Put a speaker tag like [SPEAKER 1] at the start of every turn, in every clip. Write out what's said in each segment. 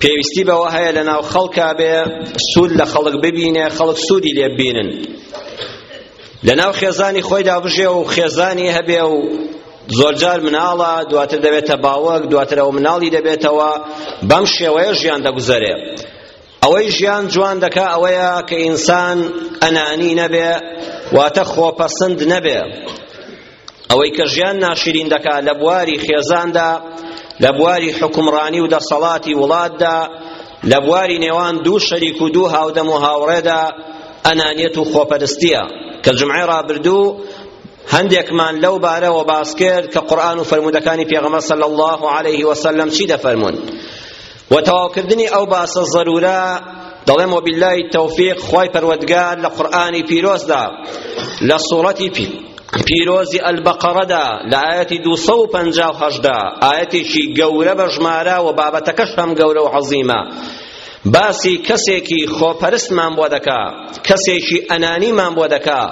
[SPEAKER 1] پێویستی بەوە هەیە لەناو خەڵکا بێ سوود لە خەڵک ببینێ خەڵک سوودی لێ ببینن لەناو خێزانی خۆیدا بژێ و خێزانی هەبێ و زۆرجار مناڵە دواتر دەبێتە باوەک دواتر ئەو مناڵی دەبێتەوە بەم شێوەیە ژیان دەگوزەرێ ئەوەی ژیان جوان دەکا ئەوەیە کە ئینسان ئەنانی نەبێ واتە خۆپەسند نەبێ ئەوەی کە ژیان ناشرین دەکات لە بواری خێزاندا لە بواری حکومڕانی و دەسەڵاتی وڵاتدا لە بواری نێوان دوو شەریک و دوو هاودەم و هاوڕێدا ئەنانیەت و خۆپەرستیە کە جمعی ڕابردوو هەندێکمان لەو بارەوە باس کرد کە قورآن و فەرموودەکانی پێغەمبەر صلی الله علیه وسلم چی دەفەرموون وە تەواوکردنی ئەو باسە زەرورە دەڵێم وباللە تەوفیق خوای پەروەردگار لە قورئانی پیرۆزدا لە سوڕەتی پیرۆزی ئەلبەقەڕەدا لە ئاەتی دو سە و پەنجا و هەژدا ئاەتێکی گەورە بە ژمارە و بابەتەکەش هەم گەورە و عەزیمە باسی کەسێکی خۆپەرستمان بۆ دەکا کەسێکی ئەنانیمان بۆ دەکا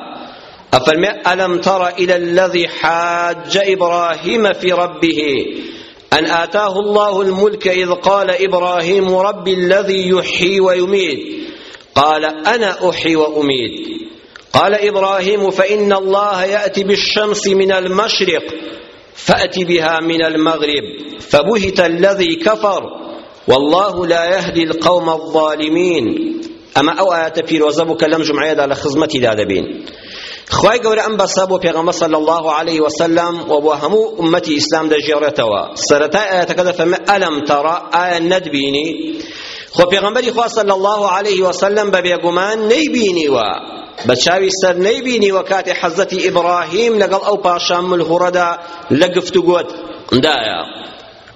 [SPEAKER 1] ئەفەرمێ ئەلم تەڕە ئیلە الذی حاجە ئیبراهیمە فی ربه أن آتاه الله الملك إذ قال إبراهيم رب الذي يحيي ويميت قال أنا أحيي وأميت قال إبراهيم فإن الله يأتي بالشمس من المشرق فأت بها من المغرب فبهت الذي كفر واللە لا یهدی القوم الظالمین ئەمە ئەو ئاەتە پیرۆزە بوو کە لەم جمعەیەدا لە خزمەتیدا دەبین خوای گەورە ئەم بەسە بۆ پێغەمبەر صلی الله علیه وسلم و بۆ هەموو ئومەتی ئیسلام دەژێڕێتەوە سەرەتای ئاەتەکە دەفەرمێ ئەلەم تەڕا ئایا نەتبینی خۆ پێغەمبەری خوا صلی الله علیه وسلم بە بێگومان نەیبینیوە بە چاوی سەر نەیبینیوە کاتێ حەزەتی ئیبراهیم لەگەڵ ئەو پاشان ملهوڕەدا لە گفتوگۆت دایە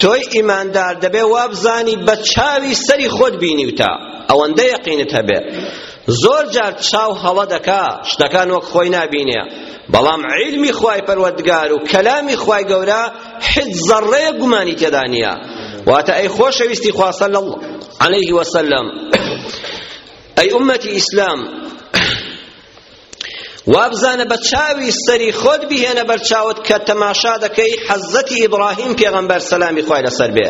[SPEAKER 1] تۆی ئیماندار دەبێ وابزانی بە چاوی سەری خۆت بینیوتە ئەوەندە یەقینت هەبێ زۆر جار چاو هەڵە دەکا شتەکان وەک خۆی نابینێ بەڵام عیلمی خوای پەروەردگار و کەلامی خوای گەورە حد زەڕەیە گومانی تێدا نییە واتە ئەی خۆشەویستی خوا صلی الله علیه وسلم ئەی ئومەتی ئیسلام وابزانە بە چاوی سەری خۆت بهێنە بەر چاوت کە تەماشا دەکەی حەزەتی ئیبراهیم پێغەمبەر سەلامی خوای لەسەر بێ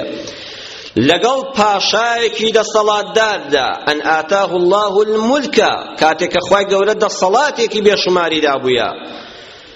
[SPEAKER 1] لەگەڵ پاشایەکی دەسەڵاتداردا ئەن ئاتاه الله الملکە کاتێک کە خوای گەورە دەسەڵاتێکی بێشوماری دابووە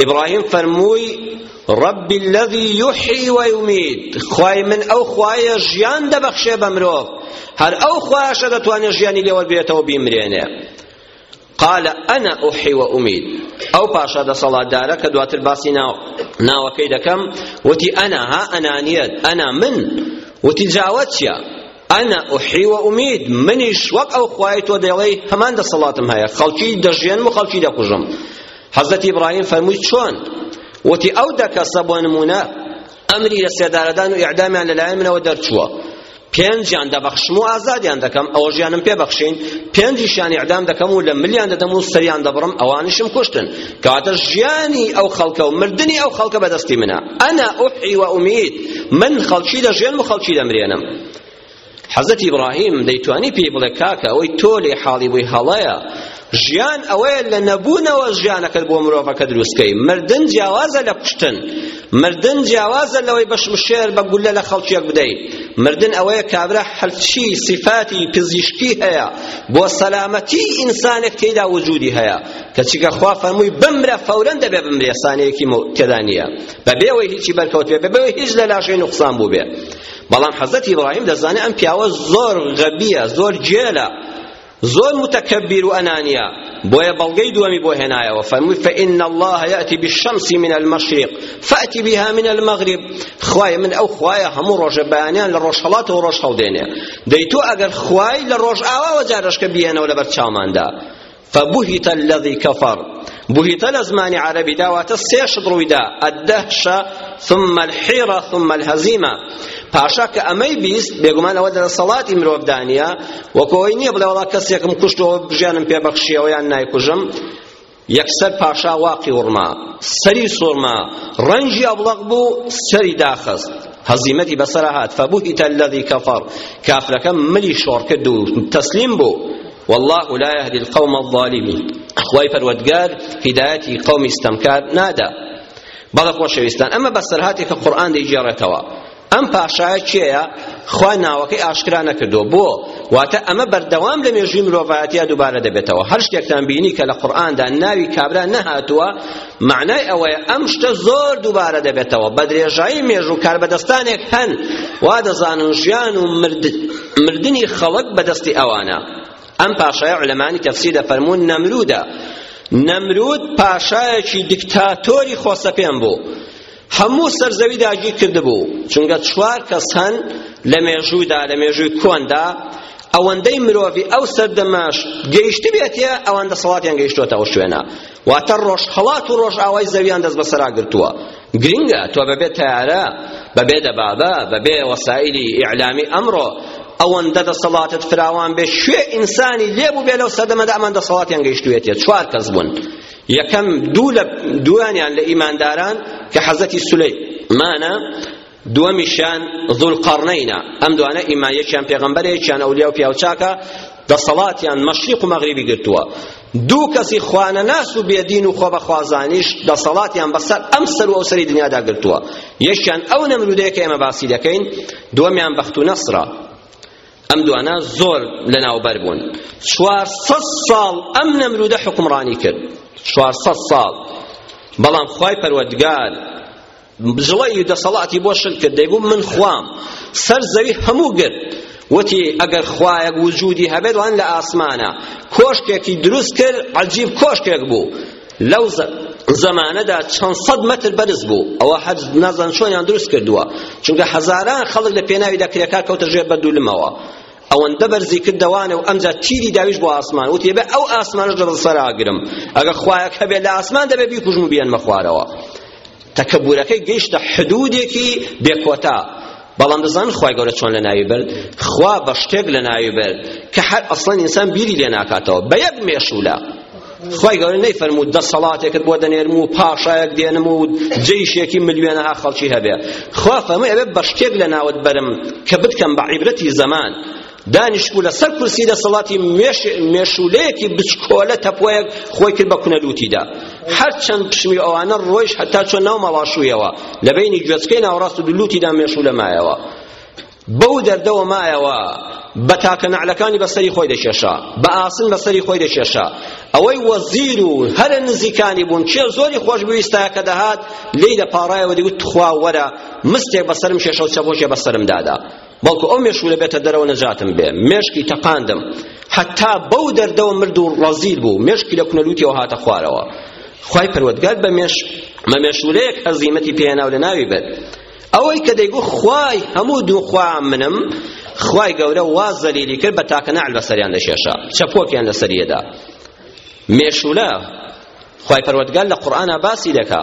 [SPEAKER 1] ئیبڕاهیم فەرمووی رب الذی یحیی و یمیت خوای من ئەو خوایە ژیان دەبەخشێ بە مرۆڤ هەر ئەو خوایەشە دەتوانێت ژیانی لێوەربێتەوە بیمرێنێ قال انا احي واميت او پاشا د صلات داره که دواتر باسی ناو ناوکی دکم وتی انا ها انانیت انا من وتی جاوت چیا انا احي واميت منیش وەک ئەو خوای تۆ دەڵێی هەمان دەسەڵاتم هەیە خەڵکی دەژێنم و خەڵکی دەکوژم حەزرەتی ئیبراهیم فەرمووی چۆن وتی ئەو دە کەسە بۆ نمونە ئەمری لە سێدارەدان و ئیعدامیان لەلایەن منەوە دەرچووە پێنجیان دەبەخشم و ئازادیان دەکەم ئەوە ژیانم پێ بەخشین پێنجیشیان ئیعدام دەکەم و لە ملیان دەدەم و سەریان دەبڕم ئەوانیشم کوشتن کەواتە ژیانی ئەو خەڵکە و مردنی ئەو خەڵکە بەدەستی منە ئەنا ئوحی و ئومید من خەڵکی دەژێنم و خەڵکی دەمرێنم حەزەتی ئیبراهیم دەیتوانی پێی بڵێ کاکە ئەوەی تۆ لێ حاڵی بووی هەڵەیە ژیان ئەوەیە لە نەبوونەوە ژیانەکەت بۆ مرۆڤەکە دروستکەی مردن جیاوازە لە کوشتن مردن جیاوازە لەوەی بە شمشێر بە گوللە لە خەڵکیەک بدەیت مردن ئەوەیە کابرا هەرچی سیفاتی پزیشکی هەیە بۆ سەلامەتی ئینسانێک تێیدا وجودی هەیە کەچی کە خوا فەرمووی بمرە فەورەن دەبێ بمرێ سانەیەکی تێدا نییە بەبێ ئەوەی هیچی بەرکەوت بێ بەبێ ئەوەی هیچ لە لاشەی نوقسان بوو بێ بەڵام حەزرەتی ئیبراهیم دەزانێ ئەم پیاوە زۆر غەبیە زۆر جێلە زۆر متکبیر و ئەنانیە بۆیە بەڵگەی دووەمی بۆ هێنایەوە فەرمووی فإن الله يأتي بالشمس من المشرق فأتي بها من المغرب خوای من ئەو خوایە هەموو ڕۆژە بەیانیان لە ڕۆژهەڵاتەوە ڕۆژ هەڵدێنێ دەی تۆ ئەگەر خوای لە ڕۆژئاواوە جارەشکە بیێنەوە لەبەر چاوماندا فبهت الذي كفر بهت لە زمانی عەرەبیدا واتە سێ شت ڕوویدا الدهشە ثم الحیرە ثم الهزیمە پاشا کە ئەمەی بیست بێگومان ئەوە دەسەڵاتی مرۆڤدا نییە وەکۆ ئەوەی نییە بڵێ وەڵا کەسێکم کوشتەوە ژیانم پێ بەخشیەوە یان نایکوژم یەکسەر پاشا واقی وڕما سەری سۆرما ڕەنجی ئەبڵەق بوو سەری داخست هەزیمەتی بەسەر هات فبهت الذي كفر کافرەکە ملی شۆڕ کرد و تەسلیم بوو واللە لا یهدی القوم الظالمین خوای پەروەردگار هیدایەتی قەومی ستەمکار نادا بەڵێ خۆشەویستان ئەمە بەسەرهاتێکە قورئان دەیگێڕێتەوە ئەم پاشایە کێیە خوا ناوەکەی ئاشکرا نەکردو بۆ واتە ئەمە بەردەوام لە مێژووی مرۆڤایەتیا دووبارە دەبێتەوە هەر شتێکتان بینی کە لە قورئاندا ناوی کابرا نەهاتووە مەعنای ئەوەیە ئەم شتە زۆر دووبارە دەبێتەوە بە درێژایی مێژوو کاربەدەستانێک هەن وا دەزانن ژیان و مردنی خەڵک بەدەستی ئەوانە ئەم پاشای علەمانی تەفسیر دەفەرموون نەمرودە نەمرود پاشایەکی دیکتاتۆری خۆسەپێن بوو هەموو سەر زەوی داگیر کردبوو چونکە چوار کەس هەن لە مێژوودا لە مێژووی کۆندا ئەوەندەی مرۆڤی ئەو سەردەماش گەیشتبێتێ ئەوان دەسەڵاتیان گەیشتوەتە ئەو شوێنە واتە ڕۆژهەڵات و ڕۆژئاوای زەویان دەست بەسەرا گرتووە گرنگە تۆ بەبێ تەیارە بەبێ دەبابە بەبێ وەسائلی ئیعلامی ئەمڕۆ ئەوەندە دەسەڵاتت فراوان بێ شوێ ئینسانی لێبوو بێ لەو سەردەمەدا ئەمان دەسەڵاتیان گەیشتوێتێ چوار کەس بوون یەکەم دوو لە دووانیان لە ئیمانداران کە حەزەتی سولەیمانە دووەمیشیان ذوالقەرنەینە ئەم دوانە ئیمان یەکیان پێغەمبەر یەکیان ئەولیا و پیاوچاکە دەسەڵاتیان مەشریق و مەغریبی گرتووە دوو کەسی خوانەناس و بێدین و خۆبەخوازانیش دەسەڵاتیان بەسەر ئەم سەر و ئەو سەری دنیادا گرتووە یەکیان ئەو نەمرودەیە کە ئێمە باسی دەکەین دووەمیان بەخت و نەسرە ئەم دوانە زۆر لەناوبەر بوون چوار سەد ساڵ ئەم نەمرودە حکومڕانی کرد چوار سەد ساڵ بەڵام خوای پەروەردگار بجڵەی دەسەڵاتی بۆ شل کرد دەیگوت من خوام سەر زەوی هەموو گرت وتی ئەگەر خوایەک وجودی هەبێت وان لە ئاسمانە کۆشکێکی دروست کرد عجیب کۆشکێک بوو لەو زەمانەدا چەند سەد مەتر بەرز بوو ئەوە هەر نازان چۆنیان دروست کردووە چونکە هەزاران خەڵک لە پێناویدا کرێکار کەوتە ژێر بەردولمەوە ئەوەندە بەرزی کردەوانە و ئەمجا تیری داویش بۆ ئاسمان وتی بێ ئەو ئاسمانش لە سەراگرم ئەگە خوایەک هەبێ لە ئاسمان دەبێ بیکوژم و بیەنمە خوارەوە تەکەبورەکەی گەیشتە حدودێکی بێکۆتا بەڵام دەزانن خوای گەورە چۆن لە ناوی برد خوا بە شتێک لە ناوی برد کە هەر ئەسڵەن ئینسان بیری لێ ناکاتەوە بە یەک مێشوولە خوای گەورە نەیفەرموو دەسەڵاتێکت بۆ دەنێرم و پاشایەک دێنم و جەیشێکی ملیۆنەها خەڵکی هەبێ خوا فەرمووی ئەبێ بە شتێک لە ناوت بەرم کە بتکەم بە عیبرەتی زەمان دانیشتبوو لەسەر کورسی دەسەڵاتی مێشولەیەکی بچکۆلە تەپۆیەک خۆی کرد بە کونە لووتیدا هەرچەند پشمی ئەوانە ڕۆیش هەتا چۆن ناو مەڵاشوویەوە لە بینی گوێچکەی ناوەڕاست و دلوتیدا مێشولە مایەوە بەو دەردەوە مایەوە بە تاکە نەعلەکانی بەسەری خۆی دەکێشا بە ئاسن بەسەری خۆی دەکێشا ئەوەی وەزیر و هەرە نزیکانی بوون کێ زۆری خۆش بویستە کە دەهات لێی دەپاڕایەوە دەگوت تخوا وەرە مستێک بەسەرم کێشە و چەبۆکێ بەسەرم دادا بەڵکو ئەو مێشوولە بێتە دەرەوە نەجاتم بێ مێشکی تەقاندم هەتا بەو دەردەوە مرد و ڕەزیل بوو مێشکی لە کونەلووتیەوە هاتە خوارەوە خوای پەروەردگار بە مێش مە مێشوولەیەک ئەزیمەتی پێناو لە ناوی بێت ئەوەی کە دەیگوت خوای هەموو دوو خوا منم خوای گەورە وا زەلیلی کرد بە تاکە نەعل بەسەریان دەشێشا چەپۆکیان لەسەریەدا مێشوولە خوای پەروەردگار لە قورئانا باسی دەکا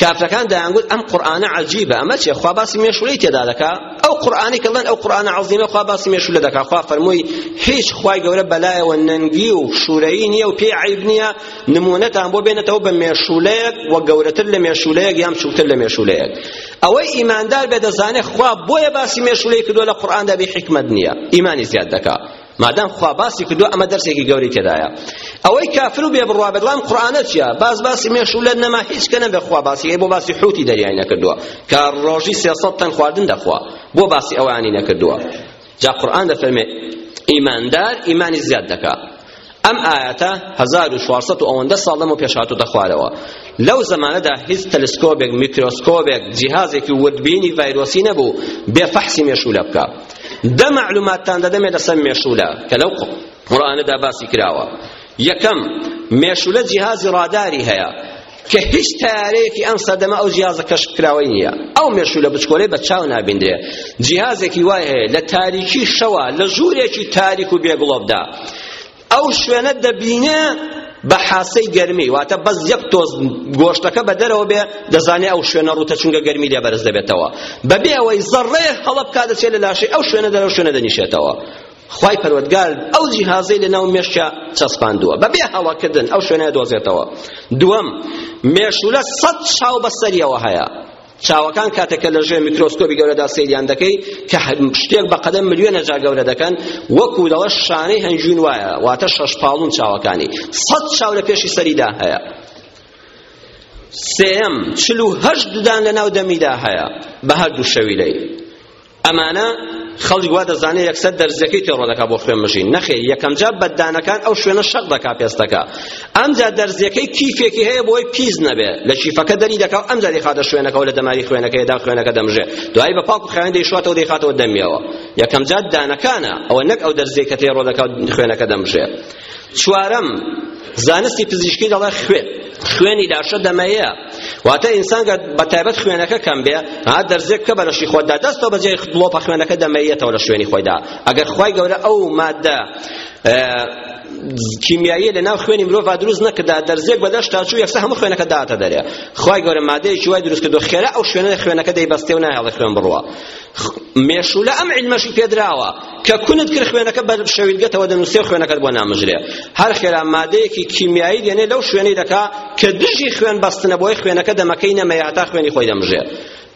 [SPEAKER 1] کافرەکان دەیانگوت ئەم قورئانە عەجیبە ئەمە چیە خوا باسی مێشولەی تێدا دەکا ئەو قورئانەی کە بڵێن ئەو قورئانە عەزیمە خوا باسی مێشولە دەکا خوا فەرمووی هیچ خوای گەورە بەلایەوە نەنگی و شوورەیی نییە و پێی عەیب نییە نموونەتان بۆ بێنێتەوە بە مێشولەیەک و گەورەتر لە مێشولەیەک یان بچووکتر لە مێشولەیەک ئەوەی ئیماندار بێ دەزانێ خوا بۆیە باسی مێشولەی کردووە لە قورئاندا بێ حیکمەت نییە ئیمانی زیاد دەکا مادام خوا باسی کردو ئەمە دەرسێکی گەورەی تێدایە ئەوەی کافر و بێبڕوا بێت بەڵام قورئانە چییە باس باسی مێشوولە نەما هیچ کە نەبێ خوا باسی هەیە بۆ باسی حوتی دەریای نەکردووە کە ڕۆژی سێ سەد تەن خواردن دەخوا بۆ باسی ئەوانی نەکردووە جا قورئان دەفەرمێ ئیماندار ئیمانی زیاد دەکا ئەم ئاەتە 1400 ئەوەندە ساڵ لەمە پێشهاتوتە خوارەوە لەو زمانەدا هیچ تەلسکۆبێک میکرۆسکۆبێک جیهازێکی وردبینی ڤایرۆسی نەبوو بێ فەحسی مێشوولە بکە دە معلوماتتان دەدەمێ لەسەر مێشوولە کە لەو قورئانەدا باسی کراوە یەکەم مێشوولە جیهازی ڕاداری هەیە کە هیچ تارێکی ئەم سەدەمە ئەو جیازە کەشف کراوەی نییە ئەو مێشوو لە بچکۆلەی بە چاو نابیندرێ جیازێکی وای هەیە لە تاریکی شەوە لە ژوورێکی تاریک و بێگڵۆبدا ئەو شوێنە دەبینێ بە حاسەی گەرمی واتە بەس یەک تۆز گۆشتەکە بە دەرەوە بێ دەزانێ ئەو شوێنە ڕوتە چونکە گەرمی لێ بەرز دەبێتەوە بەبێ ئەوەی زەڕەیەک هەڵە بکات دەچێت لە لاشەی ئەو شوێنە دەرەو شوێنە دەنیشێتەوە خوای پەروەردگار ئەو جیهازەی لە ناو مێشکە چەسپاندووە بەبێ هەڵەکردن ئەو شوێنە دۆزێتەوە دووەم مێشولە سەد چاو بەسەریەوە هەیە چاوەکان کاتێک کە لە ژێر میکرۆسکۆبی گەورەدا سەیریان دەکەی کە شتێک بە قەدەم ملیۆنە جا گەورە دەکەن وەکو دەڵە شانەی هەنجوین وایە واتە شەش پاڵون چاوەکانی سەد چاو لە پێشی سەریدا هەیە سێم چل و هەشت ددان لە ناو دەمیدا هەیە بە هەردوو شەویلەی ئەمانە خەڵک وا دەزانێت یەکسەر دەرزیەکەی تێڕۆ دەکا بۆ خوێن مژین نەخێر یەکەم جار بەددانەکان ئەو شوێنە شەق دەکا پێستەکە ئەمجا دەرزیەکەی کیفێکی هەیە بۆی پیس نەبێ لە کیفەکە دەری دەکا و ئەمجا دەیخاتە شوێنەکەەوە لە دەماری خوێنەکەیدا خوێنەکە دەمژێ دوایی بە پاک و خاوێن دەیشواتەوە دەیخاتەوە دەمیەوە یەکەم جار دانەکانە ئەوە نەک ئەو دەرزیەکە تێڕۆ دەکا خوێنەکە دەمژێ چوارەم، زانستی پزیشکی دەڵێ خوێن خوێنی لاشە دەمەیە واتە ئینسان گەر بە تایبەت خوێنەکە کەم بێ ها دەرزێک بکە بە لەشی خۆتدا دەستەوە بە جێی دڵۆپە خوێنەکە دەمەیەتەوە لە شوێنی خۆیدا ئەگەر خوای گەورە ئەو مادە کیمیایی لە ناو خوێنی مرۆڤ دروست نەکردا دەرزێک بەدەش تا چوو یەکسە هەموو خوێنەکە داتە دەرێ خوای گەورە مادەیەکی وای دروست کردو خێرا ئەو شوێنە خوێنەکە دەیبەستێ و نایەڵێ خوێن بڕوە مێشولە ئەم علمەشی پێدراوە کە کونت کرد خوێنەکە بە شەویلگەتەوە دەنووسێ خوێنەکەت بۆ نامژرێ هەر خێرا مادەیەکی کیمیایی دێنێ لەو شوێنەی دەکا کە دژی خوێن بەستنە بۆی خوێنەکە دەمەکەی نەمەیە هەتا خوێنی خۆی دەمژێ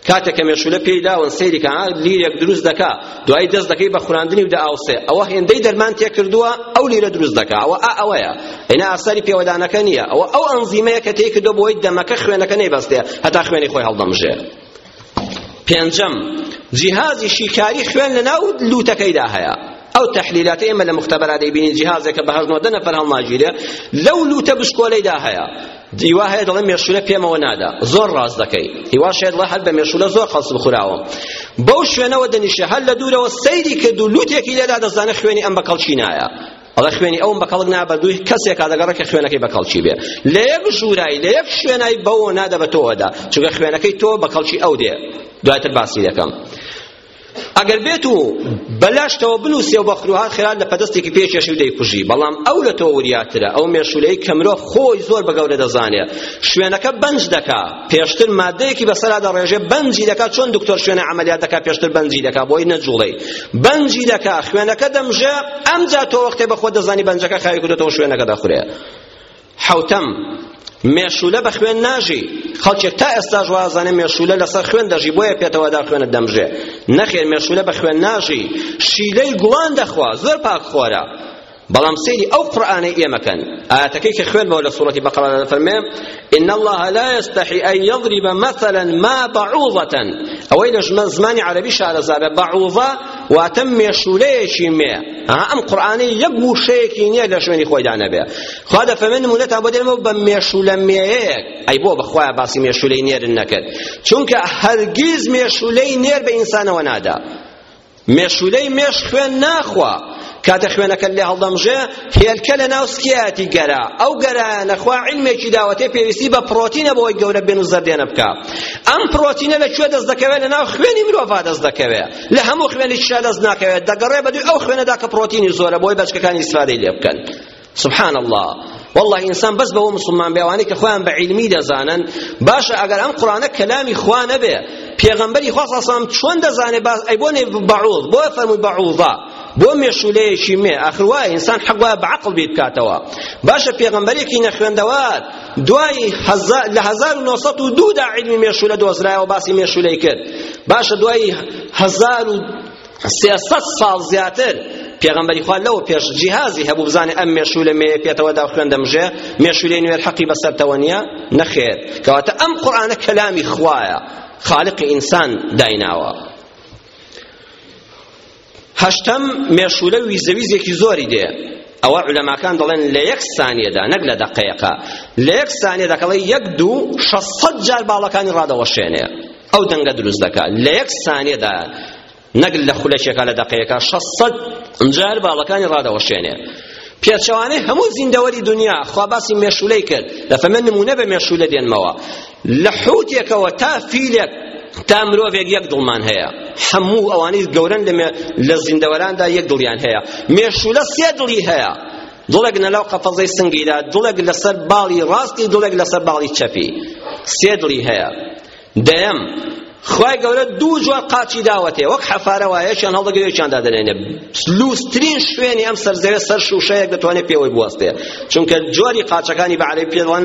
[SPEAKER 1] کاتێک کە مێشولە پێی داون سەیری کە لیرێک دروست دەکا دوای دەست دەکەی بە خوراندنی و دەئاوسێ ئەوە هێندەی دەرمان تێکردووە ئەو لیرە دروست دەکا ئەوە ئا ئەوەیە ئینا ئاساری پێوەدانەکە نییە ئەوە ئەو ئەنزیمەیە کە تێکردو بۆی دەمەکە خوێنەکە نەیبەستێ هەتا خوێنی خۆی هەڵدەمژێ پێنجەم جیهازی شیکاری خوێن لەناو لوتەکەیدا هەیە ئەو تحلیلات ئێمە لە مختبرا دەیبینین جیهازێکە بە هەژنۆ دە نەفەر هەڵناگیرێ لەو لوتە بشکۆلەیدا هەیە دیوا هەیە دەڵێ مێشولە پێمەوە نادا زۆر ڕاست دەکەی هیوا شێت دەڵێ هەر بە مێشولە زۆر خەڵس بخوراوم بەو شوێنەوە دەنیشە هەر لە دوورەوە سەیری کرد و لوتێکی لێدا دەزانێت خوێنی ئەم بە کەڵچینایە ئەڵێ خوێنی ئەوم بەکەڵک نا بەدووی کەسێکا دەگەڕێ کە خوێنەکەی بەکەڵکی بێ لە یەک ژوورای لە یەک شوێنای بەوە نادە بە تۆوەدا چونکە خوێنەکەی تۆ بەکەڵکی ئەو دێ دواتر باسی دەکەم ئەگەر بێت و بەلاشتەوە بنووسێ و بە خروهات خێرات لە پەدەستێکی پێکێشی و دەیکوژی بەڵام ئەو لە تۆ وریاترە ئەو مێشولەی کە مرۆڤ خۆی زۆر بە گەورە دەزانێ شوێنەکە بەنج دەکا پێشتر مادەیەکی بەسەرا دەڕێژێ بەنجی دەکا چۆن دکتۆر شوێنە عملیات دەکا پێشتر بەنجی دەکا بۆی نەجوڵەی بەنجی دەکا خوێنەکە دەمژێ ئەمجا تۆ وەختێ بەخۆ دەزانی بەنجەکە خاوی کردێتەوە شوێنەکە دەخورێ حوتەم مێشولە بە خوێن ناژی خەڵکێک تا ئێستاش وازانێ مێشولە لەسەر خوێن دەژی بۆیە پێتەوەدا خوێنە دەمژێ نەخێر مێشولە بە خوێن ناژی شیلەی گوڵان دەخوا زۆر پاک خۆرە بەڵام سەیری ئەو قورئانەی ئێمە کەن ئایەتەکەی کە خوێندمەوە لە سوڕەتی بەقەرەدا دەفەرمێ ان الله لا يستحي ان يضرب مثلا ما بعوضة ئەوەی لە زمانی عەرەبی شارەزا بێ بعوضە واتە مێشوولەیەکی مێ ئەم قورئانەی یەک وشەیەکی نییە لە شوێنی خۆیدا نەبێ خوا دەفەرمێ نمونەتان بۆ دێنمەوە بە مێشوولە مێیەک ئەی بۆ بەخوایە باسی مێشوولەی نێرن نەکرد چونکە هەرگیز مێشوولەی نێر بە ئینسانەوە نادا مێشولەی مێش خوێن ناخوا کاتە خوێنەکەت لێ هەڵدەمژێ هێلکە لە ناو سکیایەتی گەرا ئەو گەرایانە خوا علمێکی داوەتێ پێویستی بە پرۆتینە بۆی گەورە بێن و زەردێنە بکە ئەم پرۆتینە لە کوێ دەست دەکەوێت لە ناو خوێنی مرۆڤا دەست دەکەوێت لە هەموو خوێنێکیشا دەست ناکەوێت دەگەڕێ بە دوی ئەو خوێنەدا کە پرۆتینی زۆرە بۆی بەچکەکانی ئیسفادەی لێ بکەن سبحان اللە واللە ئینسان بەس بەوە مسلمان بێ ئەوانەی کە خۆیان بە عیلمی دەزانن باشە ئەگەر ئەم قورانە کەلامی خوا نەبێ پێغەمبەری خوا سەڵسەم چۆن دەزانێ باز ئەی بۆ نێ بەعوض بۆ فەرمووی بەعوضە بۆ مێشولەیەکی مێ ئاخر وایە ئینسان حەق وایە بە عەقڵ بیر بکاتەوە باشە پێغەمبەرێکی نەخوێندەوار دوای لە 1902 دا عیلمی مێشولە دۆزرایەوە باسی مێشولەی کرد باشە دوای 1000 سێ سەد ساڵ زیاتر پێغەمبەری خوا لەوە پێش جیهازی هەبوو بزانێ ئەم مێشوو لە مێیە پێتەوەدا و خوێن دەمژێ مێشوولەی نوێر حەقی بەسەرتەوە نییە نەخێر کەواتە ئەم قورئانە کەلامی خوایە خالقی ئینسان دایناوە هەشتەم مێشوولە ویزەویزێکی زۆری دێ ئەوە علەماکان دەڵێن لە یەک سانیەدا نەک لە دەقەیەقە لە یەک سانیەدا کەڵێ یەک دوو شەست جار باڵەکانی ڕادەوەشێنێ ئەو دەنگە دروست دەکا لە یەک سانیەدا نەگل لە خولەکێکا لە دەقەیەکا شەست سەد ئەمجا هەر باڵەکانی ڕادەوەشێنێ پێچەوانەی هەموو زیندەوەری دنیا خوا باسی مێشولەی کرد دەفە من نمونە بە مێشولە دێنمەوە لە حوتێکەوە تا فیلێک تا مرۆڤێک یەک دڵمان هەیە هەموو ئەوانەی گەورەن لە زیندەوەراندا یەک دڵیان هەیە مێشولە سێ دڵی هەیە دڵێک نەلاو قەفەزەی سنگیدا دڵێک لەسەر باڵی ڕاستی دڵێک لەسەر باڵی چەپی سێ دڵی هەیە دەیەم خوای گەورە دوو جۆر قاچی داوەتێ وەک حەفارە وایە یەکیان هەڵدەگرێ یەکیان دادەنێنێ لووسترین شوێنی ئەم سەرزەوێ سەر شووشەیەک دەتوانێت پێوەی بوەستێ چونکە جۆری قاچەکانی بە عەرەبی پێڵەن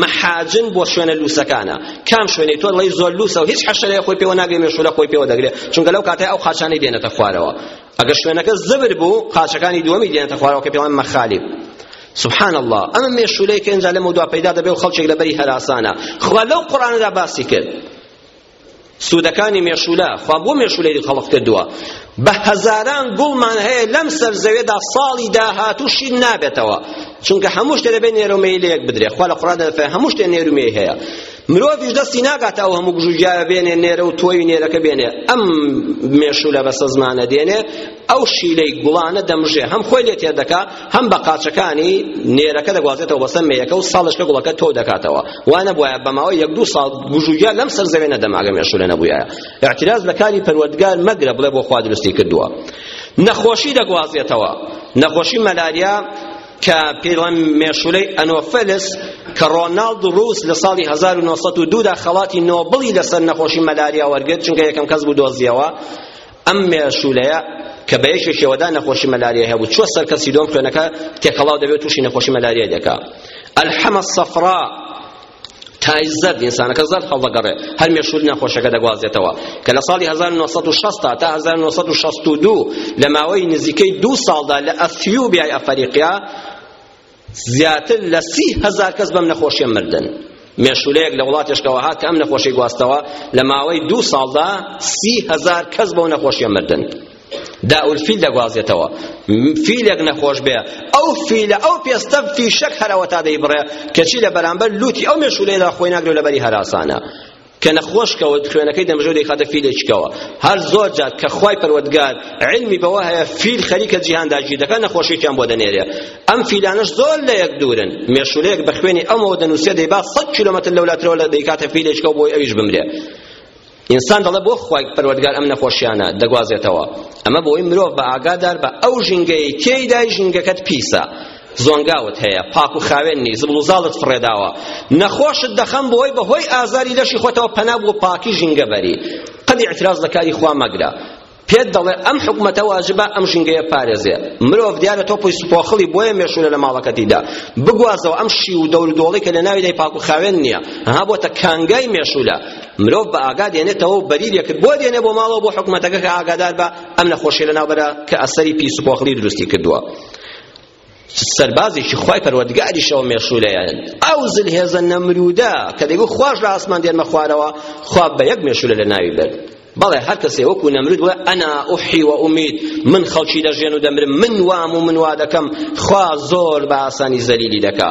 [SPEAKER 1] مەحاجن بۆ شوێنە لووسەکانە کام شوێنی تۆ لەی زۆر لووسە و هیچ حەشەرەیە خۆی پێوە ناگرێ مێشوولە خۆی پێوە دەگرێ چونکە لەو کاتەی ئەو قاچانەی دێنێتە خوارەوە ئەگەر شوێنەکە زبر بوو قاچەکانی دووەمی دێنێتە خوارەوە کە پێڵان مەخالیب سبحان الله ئەمە مێشولەی کە ئینجا لەمە دوا پەیدا دەبێ و خەڵکێک لە بەری هەراسانە خوا لەو قڕانەدا باسی کرد سوودەکانی مێشولە خوا بۆ مێشولەی خەڵق کردووە بە هەزاران گوڵمان هەیە لەم سەر زەوێدا ساڵی داهاتوو شین نابێتەوە چونکە هەموو شتێ دەبێت نێرۆمەی لەیەک بدرێ خوا لە قڕاندا دەفێ هەموو شتێ نێرومێی هەیە مرۆڤیش دەستی ناگاتە ئەو هەموو گژوگیایە بێنێ نێرە و تۆوی نێرەکە بێنێ ئەم مێشولە بەسە زمانە دێنێ ئەو شیلەی گوڵانە دەمژێ هەم خۆی لێ تێر دەکا هەم بە قاچەکانی نێرەکە دەگوازێتەوە بەسەر مێیەکە و ساڵش لە گوڵەکە تۆو دەکاتەوە وانە بواە بەماوە یەک دوو ساڵ گژوگیا لەم سەر زەوێ نەدەماگە مێشولە نەبوویە اعتراز لە کاری پەروەردگار مەگرە بڵێ بۆ خوا دروستی کردووە نەخۆشی دەگوازێتەوە نەخۆشی مەلاریا کە پیرەم مێشولەی ئەنۆفلس کە ڕۆناڵد ڕوس لە ساڵی 1902 دا خەڵاتی نۆبڵی لەسەر نەخۆشی مەلاریا وەرگرت چونکە یەکەم کەس بوو دۆزیەوە ئەم مێشولەیە کە بە یەکێک شێوەدا نەخۆشی مەلاریا هەبوو چوە سەر کەسی دۆم خوێنەکە تێکەڵاو دەبێت تووشی نەخۆشی مەلاریا دەکا الحەمە سەفرا تای زەرد ئینسانەکە زەرد هەڵدەگەڕێ هەر مێشووری نەخۆشەکە دەگوازێتەوە کە لە ساڵی 1960 تا 1962 لە ماوەی نزیکەی دوو ساڵدا لە ئەثیوبیای ئەفەریقیا زیاتر لە سی هەزار کەس بەم نەخۆشیە مردن مێشولەیەک لە وڵاتێشکەوە هات کە ئەم نەخۆشی گواستەوە لە ماوەی دوو ساڵدا سی هەزار کەس بەو نەخۆشیە مردن داولفیل دەگوازێتەوە فیلێک نەخۆش بێ ئەو فیلە ئەو پێستە فیشەک هەرەوە تا دەیبڕێ کەچی لە بەرامبەر لوتی ئەو مێشولەیەدا خۆی ناگرێ لەبەری هەراسانە کە نەخۆش کەوە خوێنەکەی دەمژۆ دەیخاتە فیلێکەوە هەر زۆر جات کە خوای پەروەردگار علمی بەوە هەیە فیل خەریکە جیهاندا گیر دەکات نەخۆشییان بۆ دەنێرێ ئەم فیلانەش زۆر لە یەک دوورن مێشولەیەک بە خوێنی ئەمەوە دەنووسێ دەیبا سەد کیلۆمەتر لەولاترەوە دەیکاتە فیلێکەوە بۆی ئەویش بمرێ ئینسان دەڵێ بۆ خوای پەروەردگار ئەم نەخۆشیانە دەگوازێتەوە ئەمە بۆی مرۆڤ بە ئاگادار بە ئەو ژینگەی تێیدای ژینگەکەت پیسە زۆنگاوت هەیە پاک و خاوێن نی زبڵ و زاڵت فڕێداوە نەخۆشت دەخەم بۆی بەهۆی ئازاری لەشی خۆتەوە پەنا بۆ پاکی ژینگە بەری قەدی اعتراض لە کاری خوا مەگرە پێت دەڵێ ئەم حکومەتە واجبە ئەم ژینگەیە پارێزێ مرۆڤ دیارە تۆپی سپۆخڵی بۆیە مێشوولە لە ماڵەکەتیدا بگوازەوە ئەم شی و دەور دۆڵی کە لە ناویدای پاک و خاوێن نییە ها بۆتە کانگای مێشوولە مرۆڤ بە ئاگا دێنێتەوە و بەریرێکرد بۆ دێنێ بۆ ماڵەوە بۆ حکومەتەکە کە ئاگادار بە ئەم نەخۆشی لەناوبەرە کە ئەسەری پی سپۆخڵی دروستی کردووە سەربازێکی خوای پەروەردگاریشەوە مێشولەیان ئەو زلهێزە نەمرودە کە دەگو خواش لە ئاسمان دێنمە خوارەوە خوا بە یەک مێشولە لە ناوی برد بەڵێ هەر کەسێ وەکو نەمرود وڵێ ئەنا ئوحی و ئومید من خەڵکی دەژێن و دەمرم من وام و من وا دەکەم خوا زۆر بە ئاسانی زەلیلی دەکا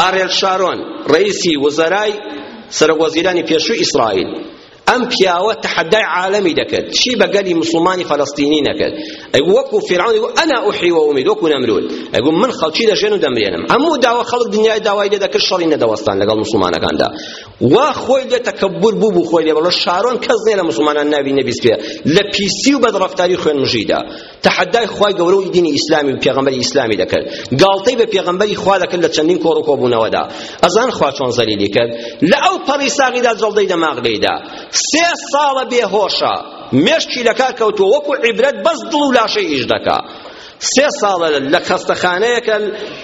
[SPEAKER 1] ئاریێل شارۆن ڕەئیسی وزەرای سەرۆک وەزیرانی پێشووی ئیسرائیل ئەم پیاوە تەحەدای عالەمی دەکرد چی بە گەلی مسلمانی فەلەستینی نەکرد ئەگو وەکو فیرعەونی گو ئەنا ئوحی و ئومید وەکو نەمرود ئەگو من خەڵکی دەژێن و دەمرێنم هەموو داوە خەڵک دنیای داوای لێ دەکرد شەڕی نەدەوەستان لەگەڵ مسلمانەکاندا وا خۆی لێ تەکەبور بوو بوو خۆی لێ بەڵە شارۆن کەس نیە لە مسلمانان ناوی نەبیست پێ لە پیسی و بەدڕەفتاری خوێن مژیدا تەحەدای خوای گەورە و دینی ئیسلامی و پێغەمبەری ئیسلامی دەکرد گاڵتەی بە پێغەمبەری خوا دەکرد لە چەندین کۆڕ و کۆبوونەوەدا ئەزان خوا چۆن زەلیلی کرد لە ئەو پەڕی ساغیدا جەڵدەی دەماغ لێیدا سێ ساڵە بێهۆشە مێشکی لە کار کەوتووە وەکو عیبرەت بەس دڵ و لاشەی ئیش دەکا سێ ساڵە لە خەستەخانەیەکە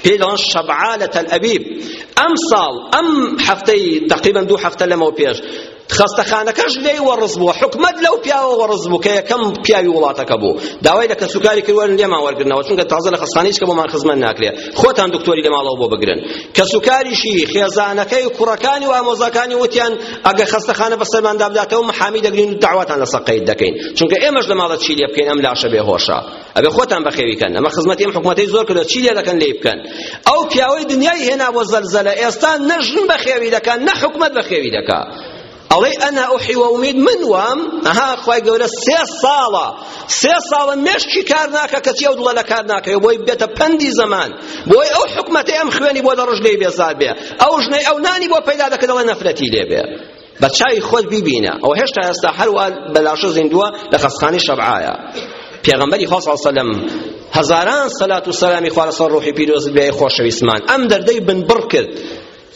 [SPEAKER 1] پێی دەڵێن شەبعا لە تەل ئەبیب ئەم ساڵ ئەم هەفتەی تقریبا دوو هەفتە لەمەو پێش خەستەخانەکەش لێی وەڕس بووە حکومەت لەو پیاوە وەڕس بوو کە یەکەم پیاوی وڵاتەکە بوو داوای لە کەسوکاری کرد وەرن لێمان وەرگرنەوە چونکە تازە لە خەستخانە هیچ کە بۆمان خزمەت ناکرێ خۆتان دکتۆری لە ماڵەوە بۆ بگرن کەسوکاریشی خێزانەکەی و کوڕەکانی و ئامۆزاکانی وتیان ئەگە خەستەخانە بە سەرماندا بداتەوە محامی دەگرین و داواتان لە سەقەیت دەکەین چونکە ئێمەش لە ماڵە چی لێ بکەین ئەم لاشە بێهۆشە ئەبێ خۆتان بەخێوی کەن ئەمە خزمەتی ئەم حکومەتەی زۆر کردوە چی لێ دەکەن لێی بکەن ئەو پیاوەی دنیای هێنا بۆ زەلزەلە ئێستا نە ژن بەخێوی دەکا نە حکومەت بەخێوی دەکا ئەڵێ ئەنا ئوحی وەومید من وام ئەها خوای گەورە سێ ساڵە سێ ساڵە مێشکی کار ناکە کەچی ئەو دڵە لە کار ناکەی بۆی بێتە پەندی زەمان بۆی ئەو حکومەتەی ئەم خوێنی بۆ دەڕژ لێی بێزار بێ ئەو ژنەی ئەو نانی بۆ پەیدا دەکە دەڵێ نەفرەتی لێ بێ بە چاوی خۆت بیبینە ئەو هێشتا ئێستا هەروا بە لاشە زیندووە لە خەستخانی شەبعایە پێغەمبەری خوا صلی سەلەم هەزاران سەلات و سەلامی خوا لەسەر ڕۆحی پیرۆز بێ خۆشەویستمان ئەم دەردەی بنبڕ کرد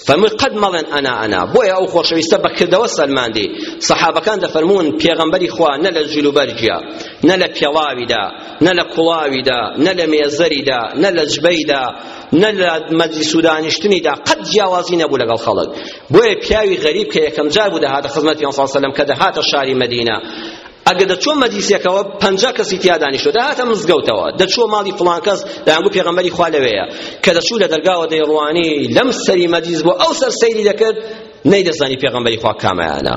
[SPEAKER 1] فەرمووی قەد مەڵێن ئەنا ئەنا بۆیە ئەو خۆشەویستە بەکردەوە سەلماندی سەحابەکان دەفەرموون پێغەمبەری خوا نە لە جل و بەرگیا نە لە پێڵاویدا نە لە کوڵاویدا نە لە مێزەریدا نە لە جبەیدا نە لە مەجلیس و دانیشتنیدا قەت جیاوازی نەبوو لەگەڵ خەڵک بۆیە پیاوی غەریب کە یەکەم جار بوو دەهاتە خزمەت پێ سا سەلەم کە دەهاتە شاری مەدینە ئەگە دەچۆ مەجلیسێکەوە پەنجا کەسی تیا دانیشتوە دەهاتە مزگەوتەوە دەچوە ماڵی فڵان کەس دەیانگو پێغەمبەری خوا لەوەیە کە دەچوو لە دەرگاوە دەیڕوانی لەم سەری مەجلیس بۆ ئەو سەر سەیری دەکرد نەیدەزانی پێغەمبەری خوا کامەیانە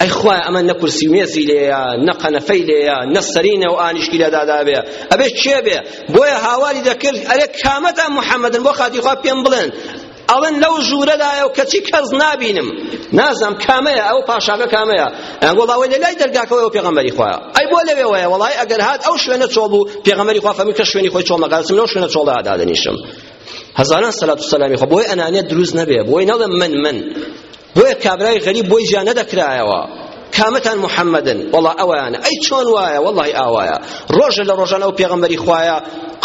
[SPEAKER 1] ئەی خوایە ئەمە نە کورسی و مێزی لێیە نە قەنەفەی لێیە نە سەرینە و ئانیشکی لێدادابێ ئەبێ کێ بێ بۆیە هاواری دەکرد ئەرێ کامەتا محەممەدن بۆ خاتی خوا پێم بڵێن ئەڵێن لەو ژوورەدایە و کەچی کەس نابینم نازانم کامەیە ئەو پاشاکە کامەیە وڵاوەی لە لای دەرگاکەوە ئەو پێغەمبەری خوایە ئەی بۆ لەوێ وایە وڵای ئەگەر هات ئەو شوێنە چۆڵ بوو پێغەمبەری خوا فەرمی کە شوێنی خۆی چۆڵ نەکاتم لەو شوێنە چۆڵدا دادەنیشم هەزاران سەلات و سەلامی خۆ بۆی ئەنانیت دروست نەبێ بۆی نەڵێ من من بۆیە کابرای غەریب بۆی جیا نەدەکرایەوە کامەتان محەممەدن وەڵا ئەویانە ئەی چۆن وایە وەڵی ئاوایە ڕۆژە لە ڕۆژان ئەو پێغەمبەری خوایە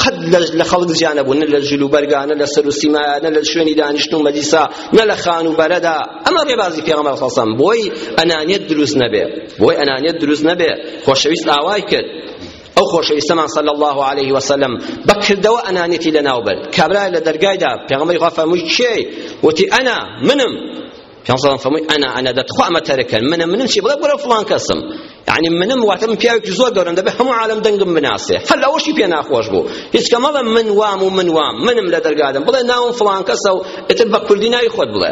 [SPEAKER 1] قەت لە خەڵک جیا نەبوو نە لە جل و بەرگا نە لە سەر و سیمایە نە لە شوێنی دانیشتن و مەجلیسا نە لە خان و بەرەدا ئەمە ڕێبازی پێغەمبەر سەسەم بۆی ئەنانیەت دروست نەبێ بۆی ئەنانیەت دروست نەبێ خۆشەویست ئاوای کرد ئەو خۆشەویستەمان صلی الله علیه وسلم بە کردەوە ئەنانیەتی لەناو برد کابرا لە دەرگایدا پێغەمبەری خوا فەرمووی کێ وتی ئەنا منم پیان سەڵام فەرمووی ئەنا ئەنا دەتخوا ئەمە تەرکەن منم منم چی بڵێ بەرە فڵان کەسم یعنی منم واتە من پیاوێکی زۆر گەورەم دەبێ هەموو عالم دەنگم بناسێ هەر ئەوەشی پێ ناخۆش بوو هیچ کە مەڵێ من وام و من وام منم لە دەرگادم بڵێ ناوم فڵان کەسە و ئیتر بە کوردی ناوی خۆت بڵێ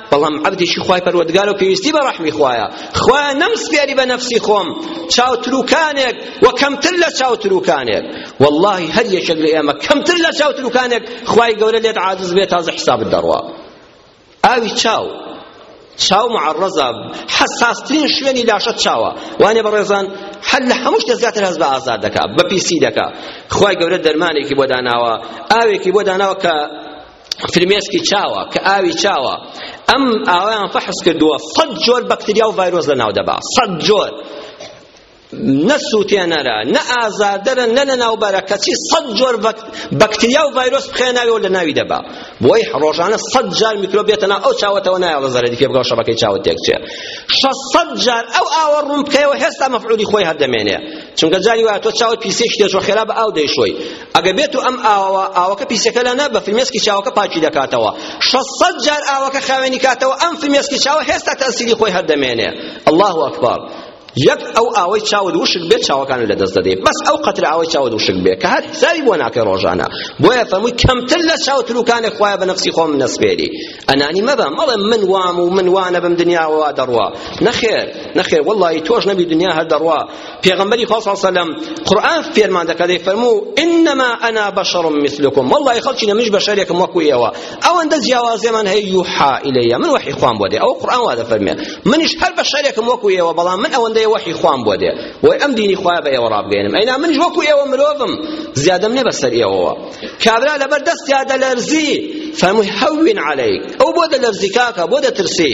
[SPEAKER 1] بەڵام عەبدێکی خوای پەروەردگارە و پێویستی بە ڕەحمی خوایە خوایە نەمسپێری بە نەفسی خۆم چاوتروکانێک و کەمتر لە چاوتروکانێک واللهی هەر یەکێک لە ئێمە کەمتر لە چاوتروکانێک خوای گەورە لێت عاجز بێت تازە حسابت دەڕوا ئاوی چاو چاو معڕزە حساسترین شوێنی لاشە چاوە وانێ بەڕێزان هەر لە هەموو شتە زیاتر هەست بە ئازار دەکا بە پیسی دەکا خوای گەورە دەرمانێکی بۆ داناوە ئاوێکی بۆ داناوە کە فرمێسکی چاوە کە ئاوی چاوە ئەم ئاویان فەحس کردووە سەد جۆر بەکتریا و ڤایرۆس لەناو دەبا سەد جۆر نە سووتێنەرە نە ئازاردەرە نە لەناوبەرە کەچی سەد جۆر بەکتریا و ڤایرۆس بخێناوی و لە ناوی دەبا بۆی ڕۆژانە سەد جار میکرۆب بێتە ناو ئەو چاوەتەوە نایەڵە زەرەری پێ بگەوە شەبەکەی چاوت تێکچێ شەسەد جار ئەو ئاوە ڕوون بکەیەوە هێستا مەفعولی خۆی هەردەمێنێ چونکە جاری وایە تۆ چاوت پیسێکی دێشۆ خێرا بە ئاو دەیشۆی ئەگە بێتو ئەم ئاوە ئاوەکە پیسەکە لە نەبە فرمێسکی چاوەکە پاکی دەکاتەوە شەست جار ئاوەکە خاوێنی کاتەوە ئەم فرمێسکی چاوە هێستا تەسیری خۆی هەر دەمێنێ الله اکبر یەک ئەو ئاوەی چاوت وشک بێت چاوەکان لە دەست دەدەیت بەس ئەو قەترە ئاوەی چاوت وشک بێت کە هەر حسابی بۆ ناکەی ڕۆژانە بۆیە فەرمووی کەمتر لە چاو تلوکانێک خوایە بە نەفسی خۆم نەسپێری ئەنانی مەبە مەڵێ من وام و من وانە بم دنیاوە وا دەڕوا نەخێر نەخێر وەڵڵی تۆش نەبی دنیا هەر دەڕوا پێغەمبەری خوا صلی سەلەم قورئان فێرمان دەکات دەیفەرموو انما انا بشر مثلكم والله خەڵکی نە منیش بەشەرێکم وەکو ئێوە ئەوەندە جیاوازیمان هەیە یوحا الیە من وحی خوام بۆ دێ ئەوە قورئان وا دەفەرمێ منیش هەر بەشەرێکم وەکو ئێوە بەڵام من ئەوەندەی وحی خوام بۆ دێ وای ئەم دینی خوای بە ئێوە ڕابگەێنم ئەینا منیش وەکو ئێوە مرۆڤم زیادەم نێ بەسەر ئێوەوە کابرا لەبەر دەستیا دەلەرزی فەرمووی هەوین عەلەیک ئەو بۆ دەلەرزی کاکە بۆ دەترسی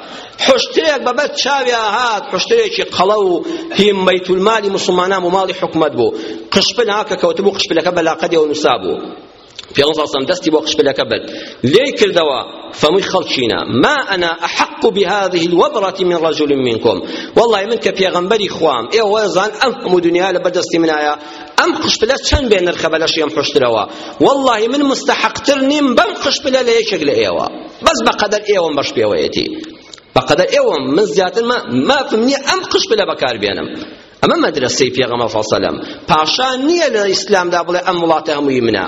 [SPEAKER 1] حوشترێک بەبەر چاویا هات حوشترێکی قەڵە و هیم بەیتولمالی موسڵمانان و ماڵی حکومەت بوو قشپل ها کە کەوتبوو قشپلەکە بە لاقەدێەوە نووسابوو پیغمبر صلی الله علیه و دەستی بۆ قشپلەکە برد لێی کردەوە فەمووی خەڵکینە ما انا احق بهذه الوبرة من رجل منكم والله من کە پێغەمبەری خوام ئێوە زان ئەم هەموو دنیا لە بەردەستی منایە ئەم قشپلە چەند بێ نرخە بە لەشی ئەم حوشترەوە والله من مستحقتر نیم بەم قشپلە لە یەکێک لە ئێوە بەس بەقەدەر ئێوەم بەش پێوەیەتی بەقەدەر ئێوەم من زیاتر مافم نییە ئەم قش بلە بەکار بێنم ئەمە مەدرسەی پێغەمە فەسەلەم پاشا نییە لە ئیسلامدا بڵێ ئەم وڵاتە هەمووی منە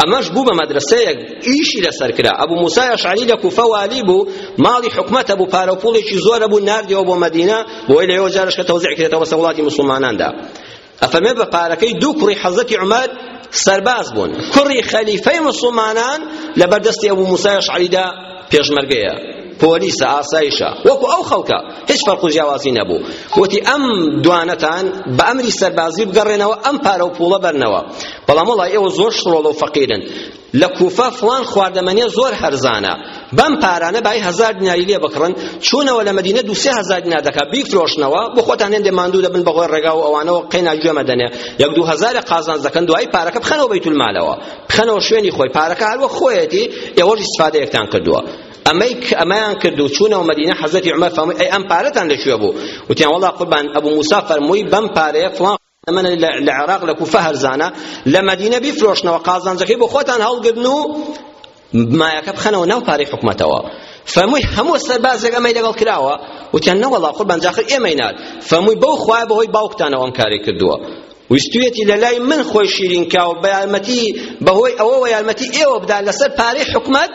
[SPEAKER 1] ئەمەش بوو بە مەدرسەیەک ئیشی لەسەر کرا ئەبوو موسای ئەشعەری لە کوفە والی بوو ماڵی حکومەتە بوو پارە و پوڵێکی زۆرە بوو ناردەوە بۆ مەدینە بۆی لە یەوە جارش کە تەوزیع کرێتەوە بەسەر وڵاتی موسڵماناندا ئەفەرمێ بە پارەکەی دوو کوڕی حەزرەتی عومەر سەرباز بوون کوڕی خەلیفەی موسڵمانان لەبەر دەستی ئەبو موسای ئەشعەریدا پێشمەرگەیە پۆلیسە ئاسایشە وەکو ئەو خەڵکە هیچ فەرق و جیاوازی نەبوو وتی ئەم دوانەتان بە ئەمری سەربازی بگەڕێنەوە ئەم پارە و پوڵە بەرنەوە بەڵام وڵای ئێوە زۆر شڕۆڵە و فەقیرن لە کوفە فڵان خواردەمەنیە زۆر هەرزانە بەم پارانە بای هەزار دیناری لێ بکڕن چوونەوە لە مەدینە دوو سێ هەزار دینار دەکات بیفرۆشنەوە بۆ خۆتان هێندێ ماندوو دەبن بەهۆی ڕێگا و ئەوانەوە قەینا گوێ مەدەنێ یەک دوو هەزارێ قازانج دەکەن دوایی پارەکە بخەنەوە بەیتولمالەوە بخەنەوە شوێنی خۆی پارەکە هەروە خۆیەتی ئێوەش ئیسفادەیەکتان کردووە ئەمەی ئەمەیان کرد و چوونەوە مەدینە حەزەتی عومەر فەرمووی ئەی ئەم پارەتان لەکوێ بوو وتیان وەڵا قوربان ئەبو موسی فەرمووی بەم پارەیە فڵان ئەمە لە عێراق لە کوفە هەرزانە لە مەدینە بیفرۆشنەوە قازانجەکەی بۆ خۆتان هەڵگرن و مایەکە بخەنەوە ناو پارەی حکومەتەوە فەمووی هەموو سەربازێک ئەمەی لەگەڵ کراوە وتیان نەوەڵا قوربان جاخر ئێمەی نات فەمووی بەو خوایە بەهۆی باوکتانەوە ئەم کارەی کردووە ویستویەتی لە لای من خۆی شیرینکاو بە یارمەتی بەهۆی ئەوەوە یارمەتی ئێوە بدا لەسەر پارەی حکومەت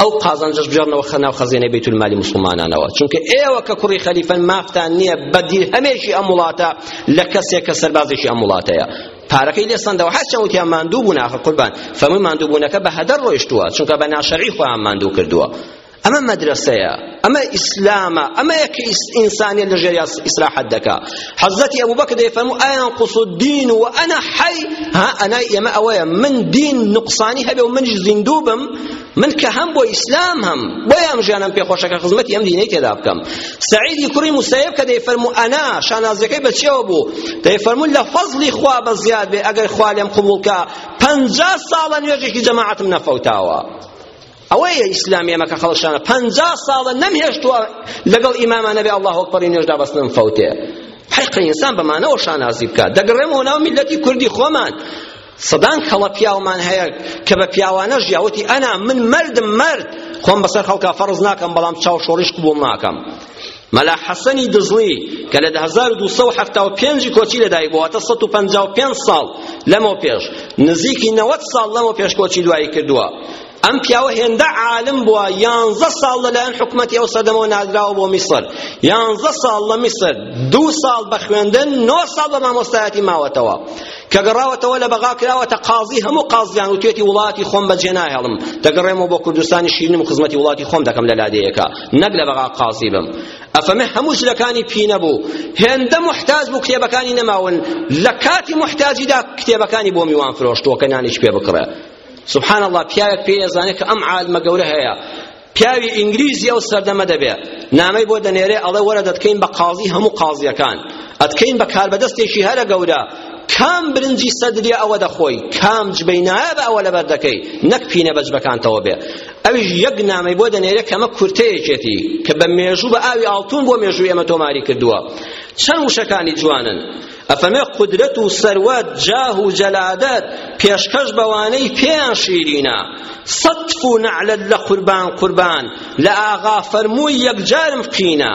[SPEAKER 1] ئەو قازانجەش بژێڕنەوە خە ناو خەزێنەی بەیتول مالی موسڵمانانەوە چونکە ئێوە کە کوڕی خەلیفەن مافتان نییە بە دیرهەمێکی ئەم وڵاتە لە کەسێک کە سەربازێکی ئەم وڵاتەیە پارەکەی لێ سەندەوە هەر چەند وتیان ماندوو بوون ئاخر قوربان فەرمووی ماندووبوونەکە بە هەدەر ڕۆیشتووە چونکە بە ناشەرعی خۆیان ماندوو کردووە ئەمە مەدرسەیە ئەمە ئیسلامە ئەمەیە کە ئینسانیت لە ژێر ئیسراحەت دەکا حەزەتی ئەبوو بەکر دەیفەرموو ئایان قوس الدین و ئەنا حەی ها ئەنا ئێمە ئەوەیە من دین نقصانی هەبێ و منیش زیندوو بم من کە هەم بۆ ئیسلام هەم بۆیە ئەم ژیانم پێ خۆشە کە خزمەتی ئەم دینەی تێدا بکەم سعیدی کوڕی موسەیب کە دەیفەرموو ئەنا شانازیەکەی بە چیەوە بوو دەیفەرموو لە فەزلی خوا بە زیاد بێ ئەگەر خوا لێم قبوڵکە پەنجا ساڵە نوێژێکی جەماعەتم نەفەوتاوە ئەوەیە ئیسلامی ئەمە کە خەڵشانە پەنجا ساڵە نەمهێشتووە لەگەڵ ئیمامانە بێ اللە ئەکبەری نوێژ دابەستنم فەوتێ حەقی ئینسان بەمانەوە شانازی بکات دەگەڕێم و ناو میلەتی کوردی خۆمان سەدان کەڵە پیاومان هەیە کە بە پیاوانە ژیاوەتی ئەنا من مردم مرد خۆم بەسەر خەڵکا فەرز ناکەم بەڵام چاو شۆڕیش قبوڵ ناکەم مەلا حەسەنی دزڵی کە لە هەزار و دوو سەد و حەفتا و پێنج کۆچی لەدایک بووە واتە سەد و پەنجا و پێنج ساڵ لەمەو پێش نزیکی نەوەد ساڵ لەمەو پێش کۆچی دوایی کردووە ئەم پیاوە هێندە عالم بووە یانزە ساڵ لەلایەن حکومەتی ئەو سەردەمەوە ناردراوە بۆ میسر یانزە ساڵ لە میسر دوو ساڵ بە خوێندن نۆ ساڵ بە مامۆستایەتی ماوەتەوە کە گەڕاوەتەوە لە بەغا کراوەتە قازی هەموو قازیان و توێتی وڵاتی خۆم بەجێ ناهێڵم دەگەڕێمەوە بۆ کوردستانی شیرین و خزمەتی وڵاتی خۆم دەکەم لە لادێیەکە نەک لە بەغا قازی بم ئەفەمێ هەموو شلەکانی پی نەبوو هێندە محتاج بوو کتێبەکانی نەماون لە کاتی محتاجیدا کتێبەکانی بۆ میوان فرۆشتووە کە نانیش پێ بکڕێ سبحان الله پیاوێک پێ ئێزانێت کە ئەم عالمە گەورە هەیە پیاوی ئینگلیزی ئەو سەردەمە دەبێ نامەی بۆ دەنێرێ ئەڵێ وەرە دەتکەین بە قازی هەموو قازیەکان ئەتکەین بە کاربەدەستێکی هەرە گەورە کام برنجی سەدرێ ئەوە دەخۆی کام جبەی نایە بە ئەوە لەبەر دەکەی نەک پینە بەجبەکانتەوە بێ ئەویش یەک نامەی بۆ دەنێرێ کە ئەمە کورتەیەکێتی کە بە مێژوو بە ئاوی ئاڵتون بۆ مێژووی ئێمە تۆماری کردووە چەند وشەکانی جوانن ئەفەمێ قدرەت و سەروەت جاه و جەلادەت پێشکەش بەوانەی پێیان شیرینە سەتف و نەعلەت لە قوربان قوربان لە ئاغا فەرمووی یەکجارم قینە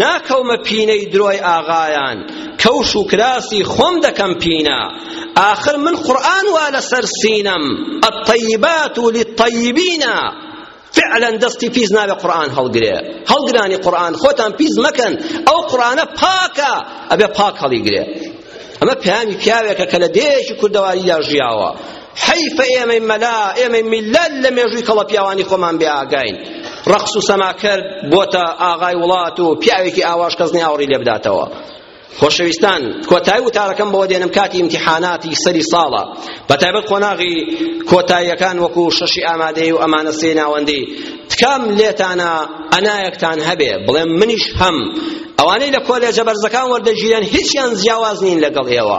[SPEAKER 1] ناکەومە پینەی درۆی ئاغایان کەوش و کراسی خۆم دەکەم پینە ئاخر من قورئان وا لەسەر سینەم الطیبات للطیبین فعلا دەستی پیس نابێ قورئان هەڵگرێ هەڵگرانی قورئان خۆتان پیس مەکەن ئەو قورئانە پاکە ئەبێ پاک هەڵیگرێ ئەمە پەیامی پیاوێکە کە لە دێیەکی کوردەواریدا ژیاوە حەیفە ئێمەی مەلا ئێمەی میللەت لە مێژووی کەڵەپیاوانی خۆمان بێ ئاگاین ڕەقس و سەماکەر بۆتە ئاغای وڵات و پیاوێکی ئاواش کەس نەیاوەڕی لێ بداتەوە خۆشەویستان کۆتایی وتارەکەم بەوە دێنم کاتی ئیمتیحاناتی سەری ساڵە بە تایبەت قۆناغی کۆتاییەکان وەکو شەشی ئامادەیی و ئەمانە سێ ناوەندی تکام لێتانە ئەنایەکتان هەبێ بڵێم منیش هەم ئەوانەی لە کۆلێجە بەرزەکان وەردەگیرێن هیچیان جیاواز نین لەگەڵ ئێوە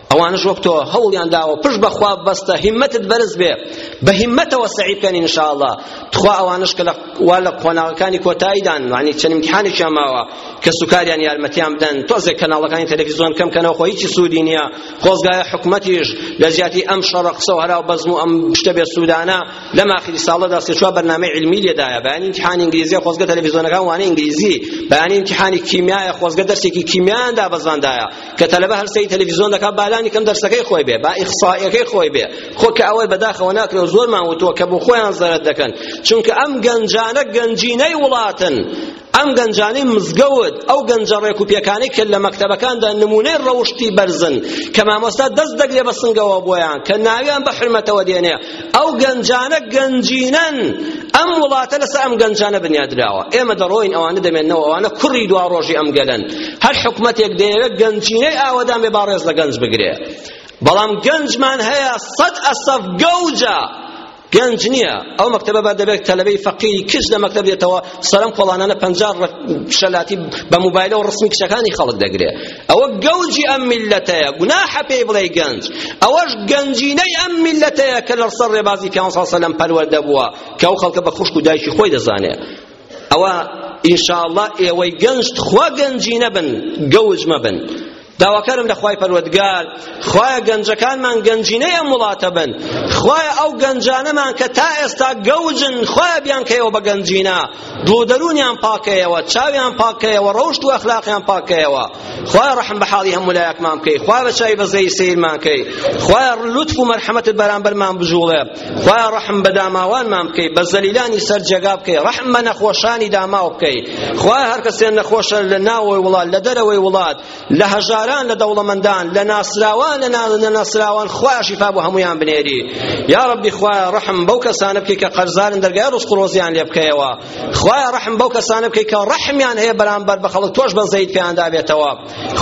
[SPEAKER 1] ئەوانش وەک تۆ هەوڵیان داوە پشت بەخوا بەستە هیمەتت بەرز بێ بە هیمەتەوە سەعی بکەن انشاءاللە تخوا ئەوانش کە وا لە قۆناغەکانی کۆتاییدان یعنی چەند امتحانێکیان ماوە کە سوکاریان یارمەتیان بدەن تۆزێک کەناڵەکانی تەلەڤیزیۆن کەم کەنەوە خۆ هیچی سوودی نییە خۆزگایە حکومەتیش لە زیاتی ئەم شەڕە قسە و هەرا و بەزم و ئەم شتە بێ سوودانە لەم ئاخری ساڵەدا سێ چوار بەرنامەی علمی لێدایە بەیانی امتحانی ئینگلیزیە خۆزگە تەلەڤیزیۆنەکان وانەی ئینگلیزی بەیانی امتحانی کیمیایە خۆزگە دەرسێکی کیمیایان دابەزاندایە کە تەلەبە هەر سەیری تەلەڤیزیۆن دەکات با لانی کەم دەرسەکەی خۆی بێ با ئیخسائیەکەی خۆی بێ خۆ کە ئەوەی بەداخەوە ناکرێ و زۆرمان وتووە کە بۆ خۆیان زەرەر دەکەن چونکە ئەم گەنجانە گەنجینەی وڵاتن ئەم گەنجانەی مزگەوت ئەو گەنجە ڕێک و پێکانەی کە لە مەکتەبەکاندا نمونەی ڕەوشتی بەرزن کە مامۆستا دەست دەگرێ بە سنگەوە بۆیان کە ناویان بە حرمەتەوە دێنێ ئەو گەنجانە گەنجینەن ئەم وڵاتە لەسەر ئەم گەنجانە بنیادراوە ئێمە دەڕۆین ئەوانە دەمێنەوە ئەوانە کوڕی دوا ڕۆژی ئەم گەلن هەر حکومەتێک دەیەوێت گەنجینەی ئاوەدان بێ با ڕێز لە گەنج بگرێ بەڵام گەنجمان هەیە سەد ئەسەف گەوجە گەنج نییە ئەو مەکتەبە بە دەبێت تەلەبەی فەقی کچ لە مەکتەب دێتەوە سەرم کۆڵانانە پەنجا شەلاتی بە موبایلەوە ڕسمی کچەکانی خەڵک دەگرێ ئەوە گەوجی ئەم میلەتەیە گوناحە پێی بڵێ گەنج ئەوەش گەنجینەی ئەم میلەتەیە کە لەسەر ڕێبازی پێ سا سەلەم پەروەردە بووە کە ئەو خەڵکە بە خوشک و دایکی خۆی دەزانێ ئەوە ئینشاءاللە ئێوەی گەنج خوا گەنجی نەبن گەوج مەبن داواکارم لە خوای پەروەردگار خوایە گەنجەکانمان گەنجینەی ئەم وڵاتە بن خوایە ئەو گەنجانەمان کە تا ئێستا گەوجن خوایە بیان کەیەوە بە گەنجینە دڵ و دەروونیان پاک کەیەوە چاویان پاک کەیەوە ڕەوشت و ئەخلاقیان پاک کەیەوە خوایە ڕەحم بە حاڵی هەموو لایەکمان بکەی خوایە بە چاوی بەزەیی سەیرمان کەی خوایە لوتف و مەرحەمەتت بەرامبەرمان بجووڵێ خوایە ڕەحم بە داماوانمان بکەی بە زەلیلانی سەر جێگا بکەی ڕەحم بە نەخۆشانی داماو بکەی خوایە هەر کەسێ نەخۆشە لە ناوەوەی وڵات لە دەرەوەی وڵات لە هەژاران لە دەوڵەمەندان لە ناسراوان لە نەناسراوان خوایە شیفا بۆ هەموویان بنێری یا ڕەبی خوایە ڕەحم بەو کەسانە بکەی کە قەرزارن دەرگای ڕزق و ڕۆزیان لێ بکەیەوە خوایە ڕەحم بەو کەسانە بکەی کە ڕەحمیان هەیە بەرامبەر بە خەڵک تۆش بەنزەیت پێیان دابێتەوە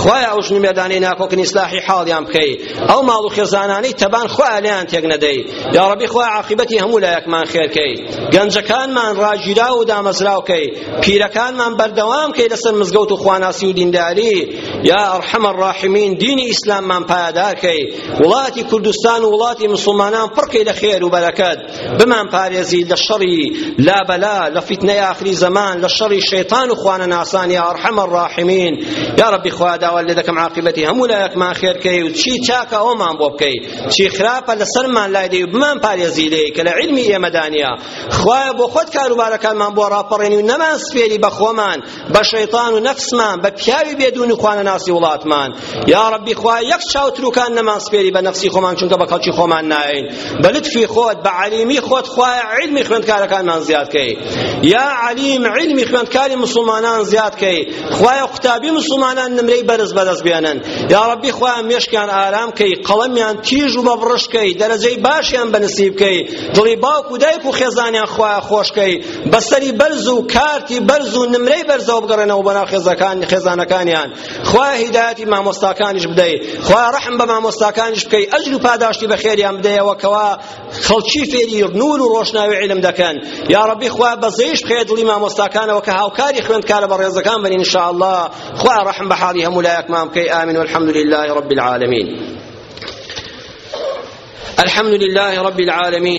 [SPEAKER 1] خوایە ئەو ژن و مێردانەی ناکۆکن ئیسلاحی حاڵیان بکەی ئەو ماڵ و خێزانانەی تەبان خوایە لێیان تێک نەدەی یا ڕەبی خوایە عاقبەتی هەموو لایەکمان خێرکەی گەنجەکانمان ڕاگیراو و دامەزراوکەی پیرەکانمان بەردەوام کەی لەسەر مزگەوت و خواناسی و دینداری یا ارحم الراحمین دینی ئیسلاممان پایەدار کەی وڵاتی کوردستان و وڵاتی مسلمانان پڕکەی لە خێر و بەرەکەت بمان پارێزی لە شەڕی لابەلا لە فیتنەی ئاخری زەمان لە شەڕی شەیطان و خوانەناسان یا ارحم الراحمین یا ربی خوا داوا لێ دەکەم عاقبەتی هەموو لایەکمان خێر کەی و چی چاکە ئەومان بۆ بکەی چی خراپە لەسەرمان لای دەی بمان پارێزی لێی کە لە علمی ئێمەدانە خوایە بۆ خۆت کاروبارەکانمان بۆ ڕاپەڕێنی و نەمان سپێری بە خۆمان بە شەیطان و نەفسمان بە پیاوی بێدون و خوانەناسی وڵاتمان یا ربی خوای یەک چاو تروکان نەمان سپێری بە نەفسی خۆمان چونکە بە کەڵکی خۆمان ناین بە لطفی خۆت بە علیمی خۆت خوایە علمی خوێندکارەکانمان زیاد کەی یا علیم علمی خوێندکاری مسلمانان زیاد کەی خوایە قوتابی مسلمانان نمرەی بەرز بەدەست بێنن یا ربی خوایە مێشکیان ئارام کەی قەڵەمیان تیژ و بەبڕش کەی دەرەجەی باشیان بەنسیب کەی دڵی باوک و دایک و خێزانیان خوایە خۆشکەی بەسەری بەرز و کارتی بەرز و نمرەی بەرزەوە بگەڕێنەوە بەناو خێزەکان خێزانەکانیان خوایە هیدایەتی مامۆستاکانیش بدەی خوایە ڕەحم بە مامۆستاکانیش بکەی ئەجر و پاداشتی بەخێریان بدەیەوە کەوا خەڵکی فێری نور و ڕۆشناوی علم دەکەن یا ڕەبی خوا بەزەیش بخێ دڵی مامۆستاکانەوە کە هاوکاری خوێندکارە بەڕێزەکان بن ان شاء الله خوا ڕەحم بە حاڵی هەموو لایەکمان بکەی ئامین والحمد لله رب العالمین الحمد لله رب العالمين